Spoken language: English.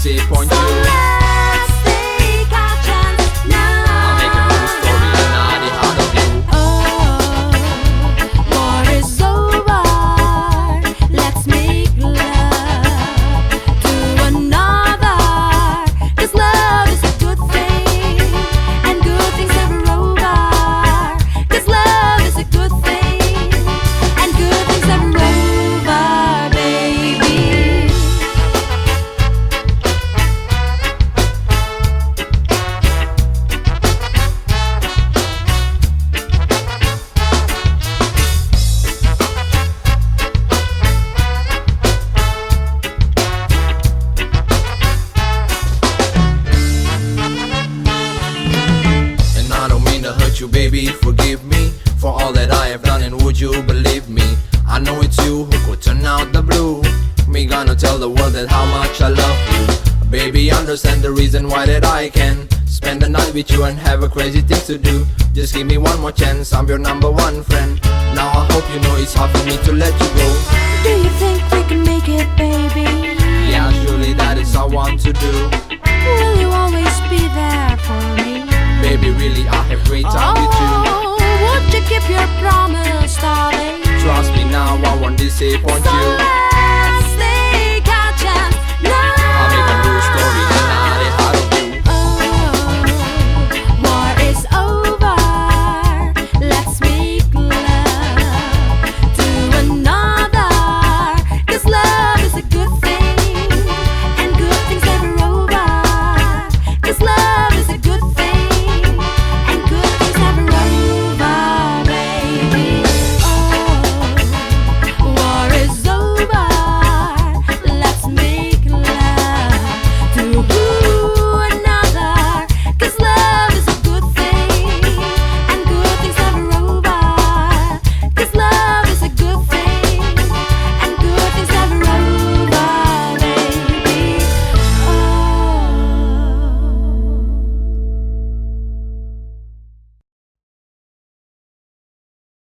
Disappoint So you. Don't mean to hurt you, baby, forgive me For all that I have done and would you believe me? I know it's you who could turn out the blue. Me gonna tell the world that how much I love you. Baby, understand the reason why that I can Spend the night with you and have a crazy things to do. Just give me one more chance, I'm your number one friend. Now I hope you know it's hard for me to let you go. Do you think we can make it, baby? Yeah, surely that is all I want to do really, I have great time with you Oh, would you keep your promise, darling? Trust me now, I won't disappoint So you